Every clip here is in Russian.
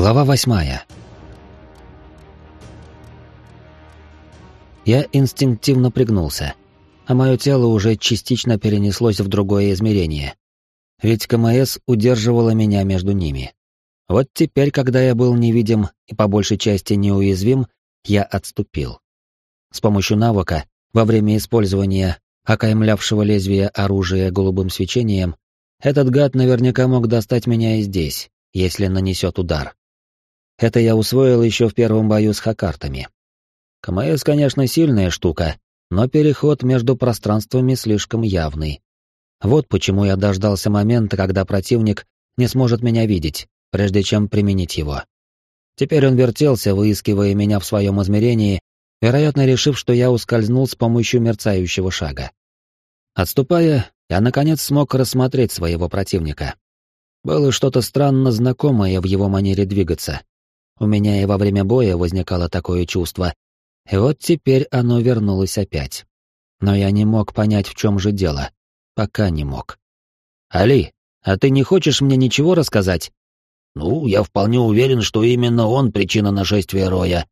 Глава восьмая. Я инстинктивно пригнулся, а мое тело уже частично перенеслось в другое измерение. Ведь КМС удерживала меня между ними. Вот теперь, когда я был невидим и по большей части неуязвим, я отступил. С помощью навыка, во время использования окаймлявшего лезвие оружия голубым свечением, этот гад наверняка мог достать меня и здесь, если нанесет удар. Это я усвоил еще в первом бою с хакартами. КМС, конечно, сильная штука, но переход между пространствами слишком явный. Вот почему я дождался момента, когда противник не сможет меня видеть, прежде чем применить его. Теперь он вертелся, выискивая меня в своем измерении, вероятно, решив, что я ускользнул с помощью мерцающего шага. Отступая, я, наконец, смог рассмотреть своего противника. Было что-то странно знакомое в его манере двигаться, у меня и во время боя возникало такое чувство. И вот теперь оно вернулось опять. Но я не мог понять, в чем же дело. Пока не мог. «Али, а ты не хочешь мне ничего рассказать?» «Ну, я вполне уверен, что именно он причина нашествия Роя.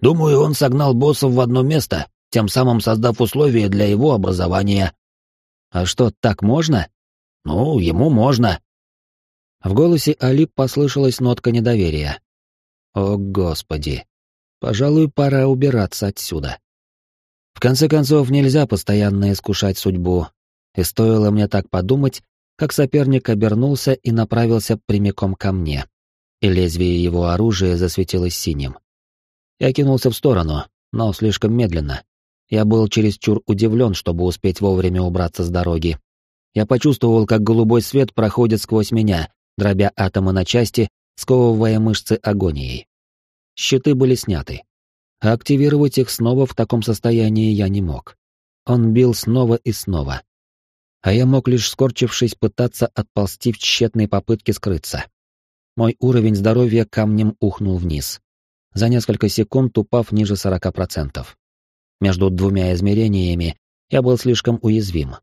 Думаю, он согнал боссов в одно место, тем самым создав условия для его образования». «А что, так можно?» «Ну, ему можно». В голосе Али послышалась нотка недоверия. О, Господи! Пожалуй, пора убираться отсюда. В конце концов, нельзя постоянно искушать судьбу, и стоило мне так подумать, как соперник обернулся и направился прямиком ко мне, и лезвие его оружия засветилось синим. Я кинулся в сторону, но слишком медленно. Я был чересчур удивлен, чтобы успеть вовремя убраться с дороги. Я почувствовал, как голубой свет проходит сквозь меня, дробя атомы на части сковывая мышцы агонией. Щиты были сняты. Активировать их снова в таком состоянии я не мог. Он бил снова и снова. А я мог лишь скорчившись пытаться отползти в тщетной попытке скрыться. Мой уровень здоровья камнем ухнул вниз, за несколько секунд упав ниже 40%. Между двумя измерениями я был слишком уязвим.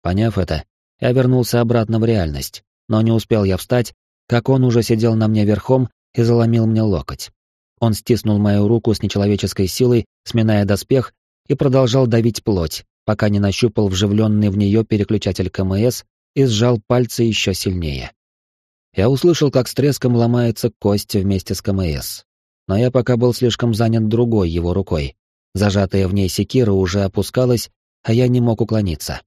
Поняв это, я вернулся обратно в реальность, но не успел я встать, как он уже сидел на мне верхом и заломил мне локоть. Он стиснул мою руку с нечеловеческой силой, сминая доспех, и продолжал давить плоть, пока не нащупал вживленный в нее переключатель КМС и сжал пальцы еще сильнее. Я услышал, как с треском ломается кость вместе с КМС. Но я пока был слишком занят другой его рукой. Зажатая в ней секира уже опускалась, а я не мог уклониться.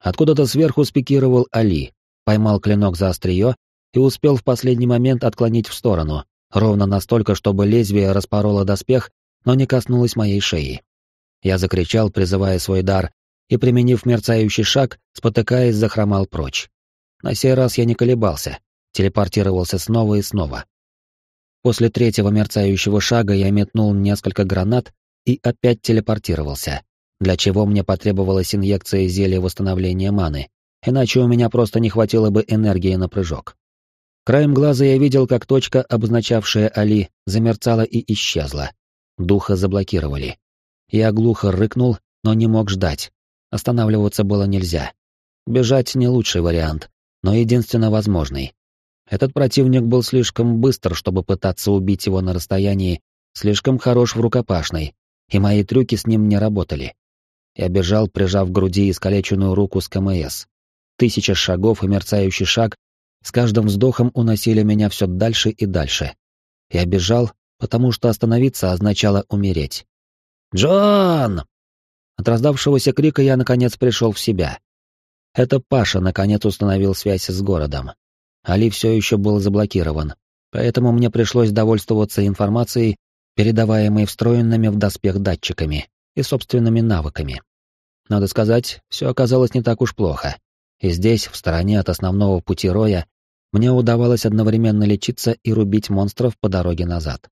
Откуда-то сверху спикировал Али, поймал клинок за острие и успел в последний момент отклонить в сторону, ровно настолько, чтобы лезвие распороло доспех, но не коснулось моей шеи. Я закричал, призывая свой дар, и, применив мерцающий шаг, спотыкаясь, захромал прочь. На сей раз я не колебался, телепортировался снова и снова. После третьего мерцающего шага я метнул несколько гранат и опять телепортировался, для чего мне потребовалась инъекция зелья восстановления маны, иначе у меня просто не хватило бы энергии на прыжок. Краем глаза я видел, как точка, обозначавшая Али, замерцала и исчезла. Духа заблокировали. Я глухо рыкнул, но не мог ждать. Останавливаться было нельзя. Бежать не лучший вариант, но единственно возможный. Этот противник был слишком быстр, чтобы пытаться убить его на расстоянии, слишком хорош в рукопашной, и мои трюки с ним не работали. Я бежал, прижав к груди искалеченную руку с КМС. Тысяча шагов и мерцающий шаг с каждым вздохом уносили меня все дальше и дальше. Я бежал, потому что остановиться означало умереть. «Джон!» От раздавшегося крика я наконец пришел в себя. Это Паша наконец установил связь с городом. Али все еще был заблокирован, поэтому мне пришлось довольствоваться информацией, передаваемой встроенными в доспех датчиками и собственными навыками. Надо сказать, все оказалось не так уж плохо. И здесь, в стороне от основного пути Роя, мне удавалось одновременно лечиться и рубить монстров по дороге назад.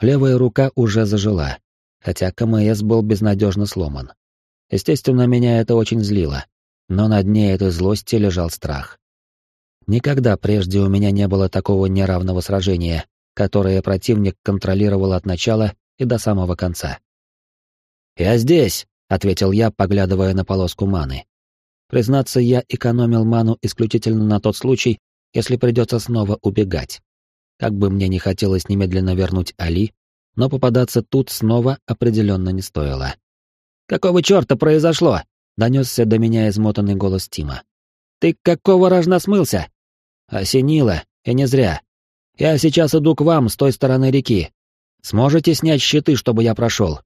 Левая рука уже зажила, хотя КМС был безнадежно сломан. Естественно, меня это очень злило, но на дне этой злости лежал страх. Никогда прежде у меня не было такого неравного сражения, которое противник контролировал от начала и до самого конца. «Я здесь», — ответил я, поглядывая на полоску маны. Признаться, я экономил ману исключительно на тот случай, если придется снова убегать. Как бы мне не хотелось немедленно вернуть Али, но попадаться тут снова определенно не стоило. «Какого черта произошло?» — донесся до меня измотанный голос Тима. «Ты какого рожна смылся?» «Осенило, и не зря. Я сейчас иду к вам с той стороны реки. Сможете снять щиты, чтобы я прошел?»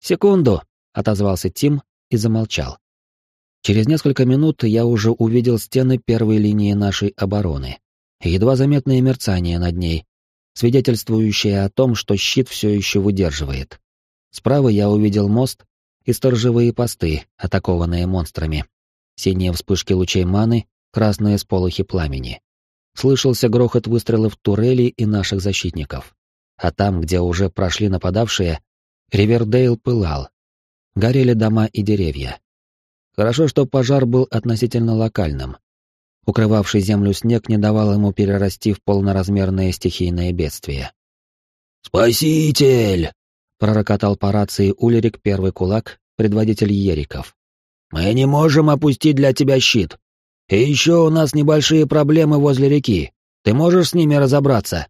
«Секунду», — отозвался Тим и замолчал. Через несколько минут я уже увидел стены первой линии нашей обороны. Едва заметное мерцание над ней, свидетельствующее о том, что щит все еще выдерживает. Справа я увидел мост и сторожевые посты, атакованные монстрами. Синие вспышки лучей маны, красные сполохи пламени. Слышался грохот выстрелов турелей и наших защитников. А там, где уже прошли нападавшие, Ривердейл пылал. Горели дома и деревья. Хорошо, что пожар был относительно локальным. Укрывавший землю снег не давал ему перерасти в полноразмерное стихийное бедствие. «Спаситель!» — пророкотал по рации Улерик первый кулак, предводитель Ериков. «Мы не можем опустить для тебя щит. И еще у нас небольшие проблемы возле реки. Ты можешь с ними разобраться?»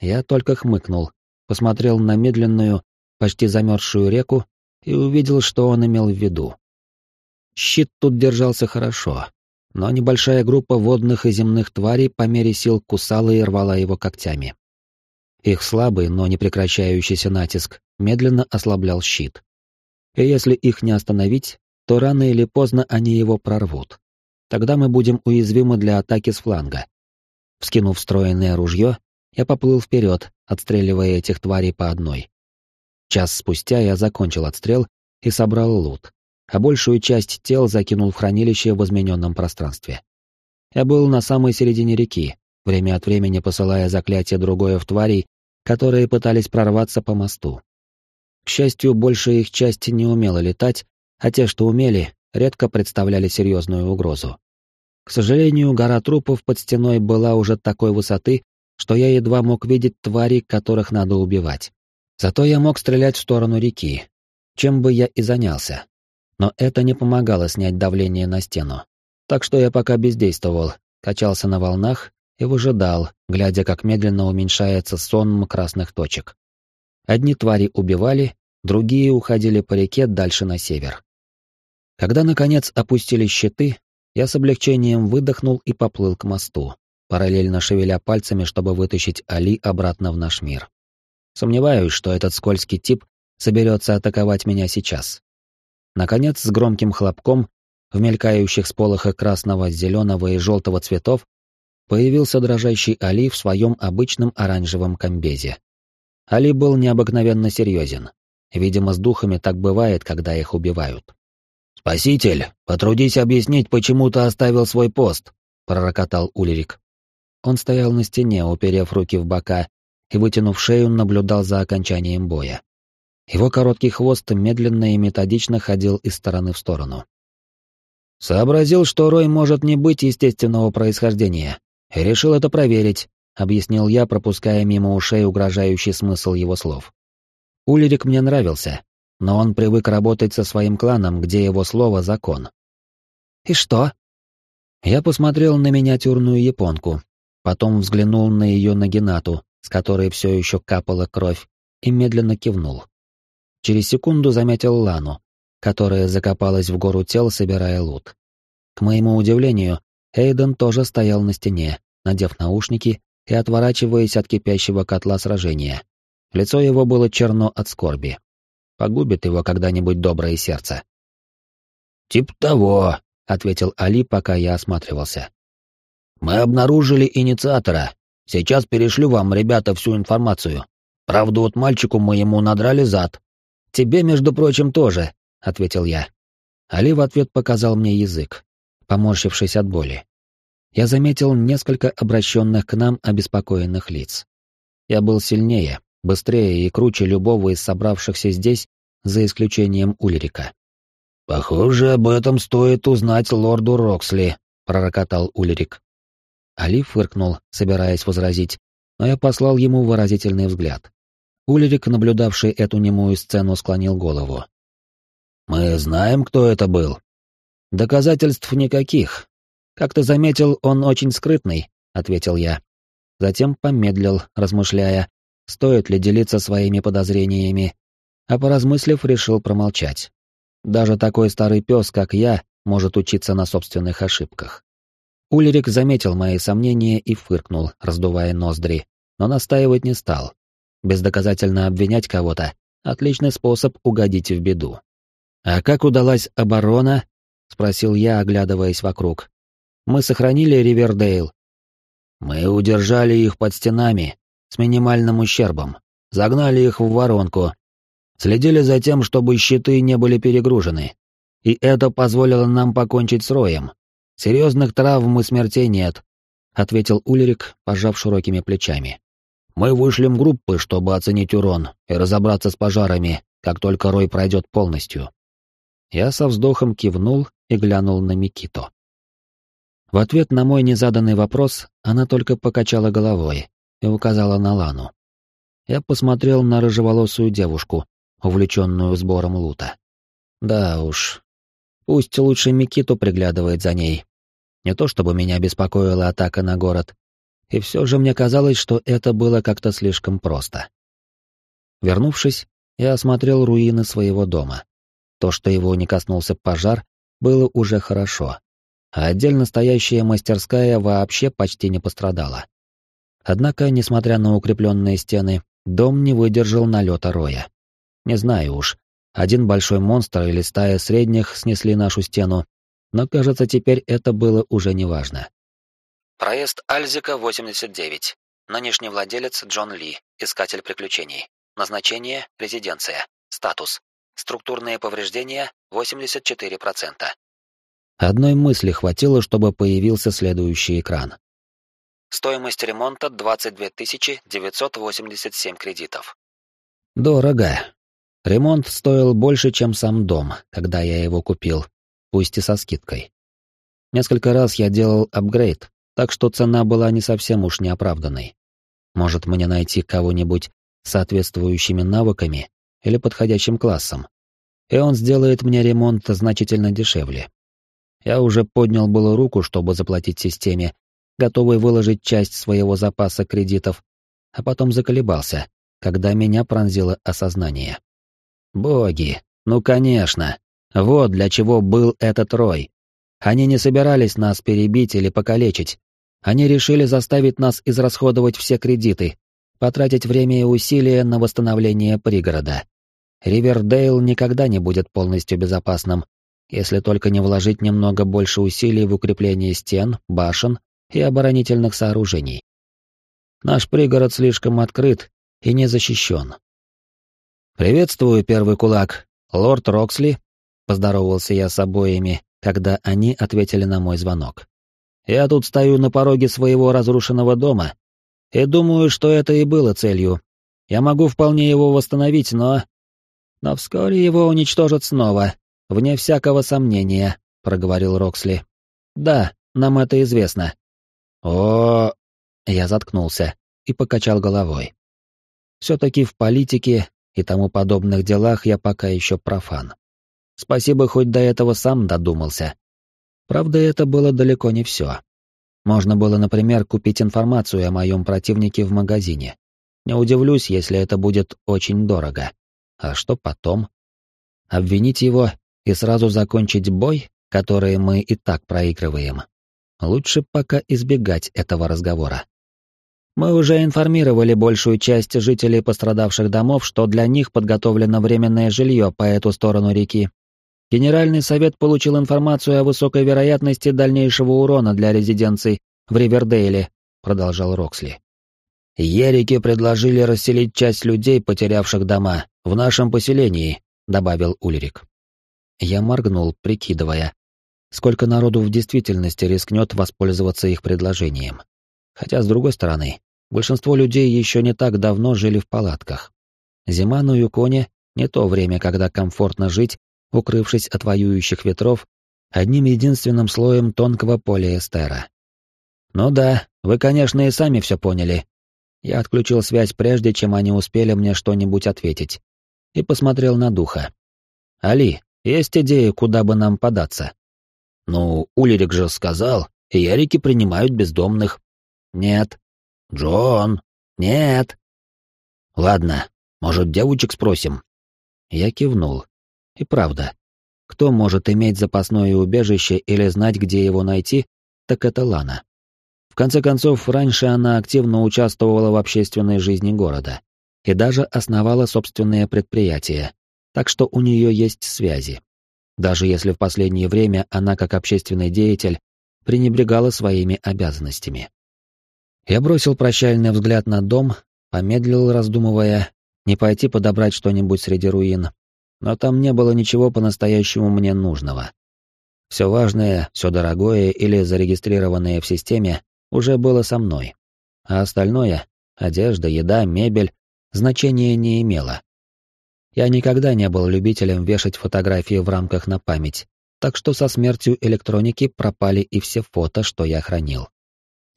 Я только хмыкнул, посмотрел на медленную, почти замерзшую реку и увидел, что он имел в виду. Щит тут держался хорошо, но небольшая группа водных и земных тварей по мере сил кусала и рвала его когтями. Их слабый, но не прекращающийся натиск медленно ослаблял щит. И если их не остановить, то рано или поздно они его прорвут. Тогда мы будем уязвимы для атаки с фланга. Вскинув встроенное ружье, я поплыл вперед, отстреливая этих тварей по одной. Час спустя я закончил отстрел и собрал лут а большую часть тел закинул в хранилище в измененном пространстве. Я был на самой середине реки, время от времени посылая заклятие другое в тварей, которые пытались прорваться по мосту. К счастью, большая их часть не умела летать, а те, что умели, редко представляли серьезную угрозу. К сожалению, гора трупов под стеной была уже такой высоты, что я едва мог видеть твари, которых надо убивать. Зато я мог стрелять в сторону реки, чем бы я и занялся но это не помогало снять давление на стену. Так что я пока бездействовал, качался на волнах и выжидал, глядя, как медленно уменьшается сон красных точек. Одни твари убивали, другие уходили по реке дальше на север. Когда, наконец, опустили щиты, я с облегчением выдохнул и поплыл к мосту, параллельно шевеля пальцами, чтобы вытащить Али обратно в наш мир. Сомневаюсь, что этот скользкий тип соберется атаковать меня сейчас. Наконец, с громким хлопком, в мелькающих сполохах красного, зеленого и желтого цветов, появился дрожащий Али в своем обычном оранжевом комбезе. Али был необыкновенно серьезен. Видимо, с духами так бывает, когда их убивают. «Спаситель, потрудись объяснить, почему ты оставил свой пост», — пророкотал Ульрик. Он стоял на стене, уперев руки в бока, и, вытянув шею, наблюдал за окончанием боя. Его короткий хвост медленно и методично ходил из стороны в сторону. «Сообразил, что Рой может не быть естественного происхождения, и решил это проверить», — объяснил я, пропуская мимо ушей угрожающий смысл его слов. Ульрик мне нравился, но он привык работать со своим кланом, где его слово — закон. «И что?» Я посмотрел на миниатюрную японку, потом взглянул на ее нагинату, с которой все еще капала кровь, и медленно кивнул. Через секунду заметил Лану, которая закопалась в гору тел, собирая лут. К моему удивлению, Эйден тоже стоял на стене, надев наушники и отворачиваясь от кипящего котла сражения. Лицо его было черно от скорби. Погубит его когда-нибудь доброе сердце. «Тип того», — ответил Али, пока я осматривался. «Мы обнаружили инициатора. Сейчас перешлю вам, ребята, всю информацию. Правда, вот мальчику моему надрали зад, «Тебе, между прочим, тоже», — ответил я. Али в ответ показал мне язык, поморщившись от боли. Я заметил несколько обращенных к нам обеспокоенных лиц. Я был сильнее, быстрее и круче любого из собравшихся здесь, за исключением Ульрика. «Похоже, об этом стоит узнать лорду Роксли», — пророкотал Ульрик. Али фыркнул, собираясь возразить, но я послал ему выразительный взгляд. Ульрик, наблюдавший эту немую сцену, склонил голову. «Мы знаем, кто это был?» «Доказательств никаких. Как ты заметил, он очень скрытный», — ответил я. затем помедлил, размышляя, стоит ли делиться своими подозрениями, а поразмыслив, решил промолчать. Даже такой старый пес, как я, может учиться на собственных ошибках. Ульрик заметил мои сомнения и фыркнул, раздувая ноздри, но настаивать не стал. Бездоказательно обвинять кого-то — отличный способ угодить в беду. «А как удалась оборона?» — спросил я, оглядываясь вокруг. «Мы сохранили Ривердейл?» «Мы удержали их под стенами, с минимальным ущербом, загнали их в воронку, следили за тем, чтобы щиты не были перегружены, и это позволило нам покончить с роем. Серьезных травм и смертей нет, ответил Улерик, пожав широкими плечами. Мы вышлем группы, чтобы оценить урон и разобраться с пожарами, как только рой пройдет полностью. Я со вздохом кивнул и глянул на Микито. В ответ на мой незаданный вопрос она только покачала головой и указала на Лану. Я посмотрел на рыжеволосую девушку, увлеченную сбором лута. Да уж, Пусть лучше Микиту приглядывает за ней. Не то чтобы меня беспокоила атака на город. И все же мне казалось, что это было как-то слишком просто. Вернувшись, я осмотрел руины своего дома. То, что его не коснулся пожар, было уже хорошо. А отдельно стоящая мастерская вообще почти не пострадала. Однако, несмотря на укрепленные стены, дом не выдержал налета роя. Не знаю уж, один большой монстр или стая средних снесли нашу стену, но, кажется, теперь это было уже неважно. Проезд Альзика 89. Нынешний владелец Джон Ли, искатель приключений. Назначение – резиденция. Статус. Структурные повреждения – 84%. Одной мысли хватило, чтобы появился следующий экран. Стоимость ремонта 22 987 кредитов. Дорого. Ремонт стоил больше, чем сам дом, когда я его купил, пусть и со скидкой. Несколько раз я делал апгрейд, так что цена была не совсем уж неоправданной. Может, мне найти кого-нибудь с соответствующими навыками или подходящим классом, и он сделает мне ремонт значительно дешевле. Я уже поднял было руку, чтобы заплатить системе, готовый выложить часть своего запаса кредитов, а потом заколебался, когда меня пронзило осознание. Боги, ну конечно. Вот для чего был этот рой. Они не собирались нас перебить или покалечить. Они решили заставить нас израсходовать все кредиты, потратить время и усилия на восстановление пригорода. Ривердейл никогда не будет полностью безопасным, если только не вложить немного больше усилий в укрепление стен, башен и оборонительных сооружений. Наш пригород слишком открыт и не защищен. «Приветствую, первый кулак. Лорд Роксли», — поздоровался я с обоими, когда они ответили на мой звонок. «Я тут стою на пороге своего разрушенного дома, и думаю, что это и было целью. Я могу вполне его восстановить, но... Но вскоре его уничтожат снова, вне всякого сомнения», — проговорил Роксли. «Да, нам это известно». «О...» — я заткнулся и покачал головой. Все-таки в политике и тому подобных делах я пока еще профан. Спасибо, хоть до этого сам додумался. Правда, это было далеко не все. Можно было, например, купить информацию о моем противнике в магазине. Не удивлюсь, если это будет очень дорого. А что потом? Обвинить его и сразу закончить бой, который мы и так проигрываем. Лучше пока избегать этого разговора. Мы уже информировали большую часть жителей пострадавших домов, что для них подготовлено временное жилье по эту сторону реки. Генеральный совет получил информацию о высокой вероятности дальнейшего урона для резиденций в Ривердейле, продолжал Роксли. Ерики предложили расселить часть людей, потерявших дома, в нашем поселении, добавил Ульрик. Я моргнул, прикидывая, сколько народу в действительности рискнет воспользоваться их предложением. Хотя, с другой стороны, большинство людей еще не так давно жили в палатках. Зима на Юконе — не то время, когда комфортно жить, укрывшись от воюющих ветров, одним единственным слоем тонкого полиэстера. «Ну да, вы, конечно, и сами все поняли». Я отключил связь прежде, чем они успели мне что-нибудь ответить, и посмотрел на духа. «Али, есть идея, куда бы нам податься?» «Ну, Улерик же сказал, ярики принимают бездомных». Нет. «Джон!» «Нет!» «Ладно, может, девочек спросим?» Я кивнул. И правда, кто может иметь запасное убежище или знать, где его найти, так это Лана. В конце концов, раньше она активно участвовала в общественной жизни города и даже основала собственное предприятие, так что у нее есть связи. Даже если в последнее время она, как общественный деятель, пренебрегала своими обязанностями. Я бросил прощальный взгляд на дом, помедлил, раздумывая, не пойти подобрать что-нибудь среди руин, но там не было ничего по-настоящему мне нужного. Все важное, все дорогое или зарегистрированное в системе уже было со мной, а остальное — одежда, еда, мебель — значения не имело. Я никогда не был любителем вешать фотографии в рамках на память, так что со смертью электроники пропали и все фото, что я хранил.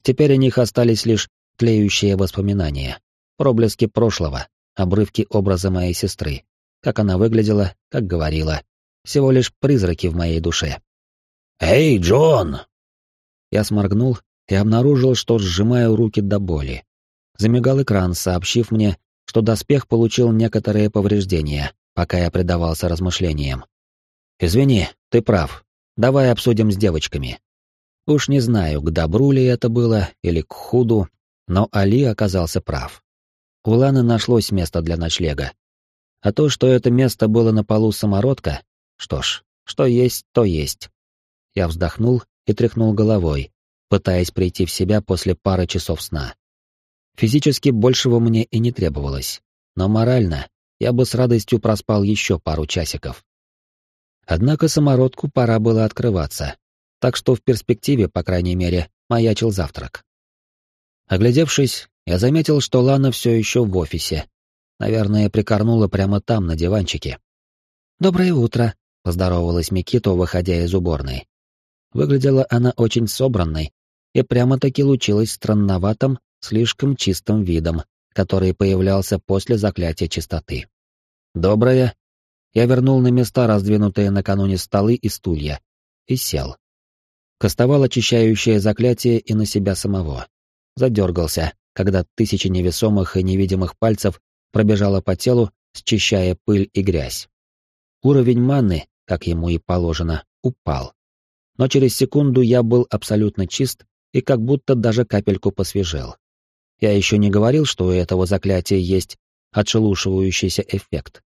Теперь о них остались лишь тлеющие воспоминания, проблески прошлого, обрывки образа моей сестры, как она выглядела, как говорила, всего лишь призраки в моей душе. «Эй, Джон!» Я сморгнул и обнаружил, что сжимаю руки до боли. Замигал экран, сообщив мне, что доспех получил некоторые повреждения, пока я предавался размышлениям. «Извини, ты прав. Давай обсудим с девочками». Уж не знаю, к добру ли это было или к худу, но Али оказался прав. У Ланы нашлось место для ночлега. А то, что это место было на полу самородка, что ж, что есть, то есть. Я вздохнул и тряхнул головой, пытаясь прийти в себя после пары часов сна. Физически большего мне и не требовалось, но морально я бы с радостью проспал еще пару часиков. Однако самородку пора было открываться, так что в перспективе, по крайней мере, маячил завтрак. Оглядевшись, я заметил, что Лана все еще в офисе. Наверное, прикорнула прямо там, на диванчике. «Доброе утро», — поздоровалась Микито, выходя из уборной. Выглядела она очень собранной и прямо-таки лучилась странноватым, слишком чистым видом, который появлялся после заклятия чистоты. «Доброе». Я вернул на места раздвинутые накануне столы и стулья и сел. Кастовал очищающее заклятие и на себя самого. Задергался, когда тысячи невесомых и невидимых пальцев пробежала по телу, счищая пыль и грязь. Уровень маны, как ему и положено, упал но через секунду я был абсолютно чист и как будто даже капельку посвежел. Я еще не говорил, что у этого заклятия есть отшелушивающийся эффект.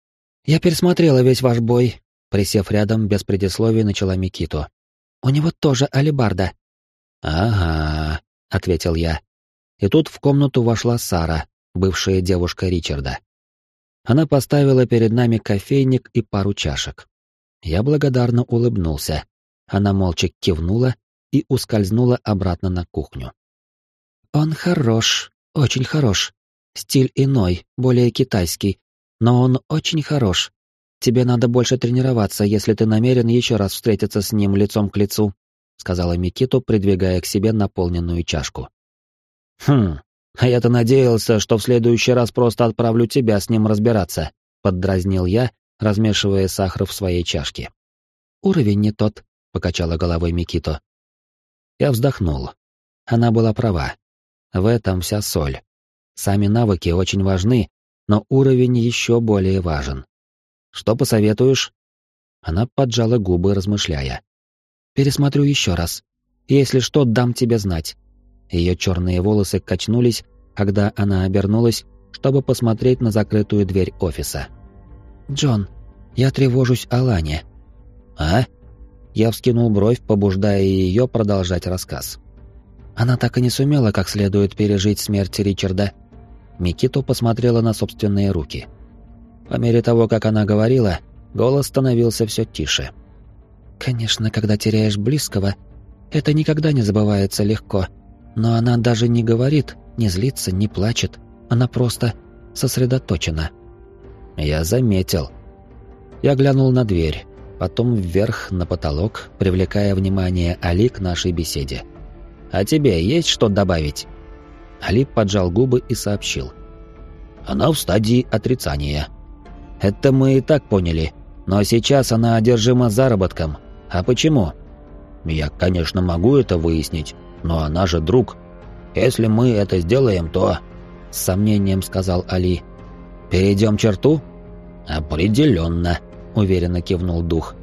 «Я пересмотрела весь ваш бой», — присев рядом, без предисловий начала Микито. «У него тоже алебарда». «Ага», — ответил я. И тут в комнату вошла Сара, бывшая девушка Ричарда. Она поставила перед нами кофейник и пару чашек. Я благодарно улыбнулся, она молча кивнула и ускользнула обратно на кухню. «Он хорош, очень хорош. Стиль иной, более китайский, но он очень хорош. Тебе надо больше тренироваться, если ты намерен еще раз встретиться с ним лицом к лицу», сказала Микито, придвигая к себе наполненную чашку. «Хм, а я-то надеялся, что в следующий раз просто отправлю тебя с ним разбираться», поддразнил я, размешивая сахар в своей чашке. «Уровень не тот», покачала головой Микито. Я вздохнул. Она была права. В этом вся соль. Сами навыки очень важны, но уровень еще более важен. Что посоветуешь? Она поджала губы, размышляя. Пересмотрю еще раз. Если что, дам тебе знать. Ее черные волосы качнулись, когда она обернулась, чтобы посмотреть на закрытую дверь офиса. «Джон, я тревожусь о Лане». «А?» Я вскинул бровь, побуждая ее продолжать рассказ. Она так и не сумела как следует пережить смерть Ричарда. Микито посмотрела на собственные руки. По мере того, как она говорила, голос становился все тише. «Конечно, когда теряешь близкого, это никогда не забывается легко. Но она даже не говорит, не злится, не плачет. Она просто сосредоточена». «Я заметил». Я глянул на дверь потом вверх на потолок, привлекая внимание Али к нашей беседе. «А тебе есть что добавить?» Али поджал губы и сообщил. «Она в стадии отрицания». «Это мы и так поняли, но сейчас она одержима заработком. А почему?» «Я, конечно, могу это выяснить, но она же друг. Если мы это сделаем, то...» С сомнением сказал Али. «Перейдем черту?» «Определенно», — уверенно кивнул дух.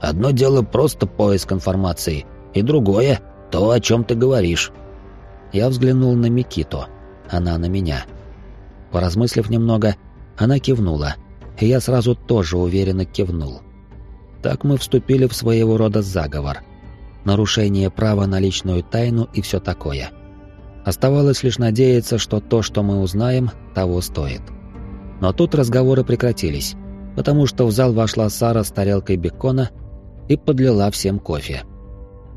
«Одно дело просто поиск информации, и другое — то, о чем ты говоришь». Я взглянул на Микито, она на меня. Поразмыслив немного, она кивнула, и я сразу тоже уверенно кивнул. Так мы вступили в своего рода заговор. Нарушение права на личную тайну и все такое. Оставалось лишь надеяться, что то, что мы узнаем, того стоит. Но тут разговоры прекратились, потому что в зал вошла Сара с тарелкой бекона и подлила всем кофе.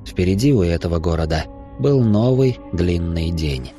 Впереди у этого города был новый длинный день.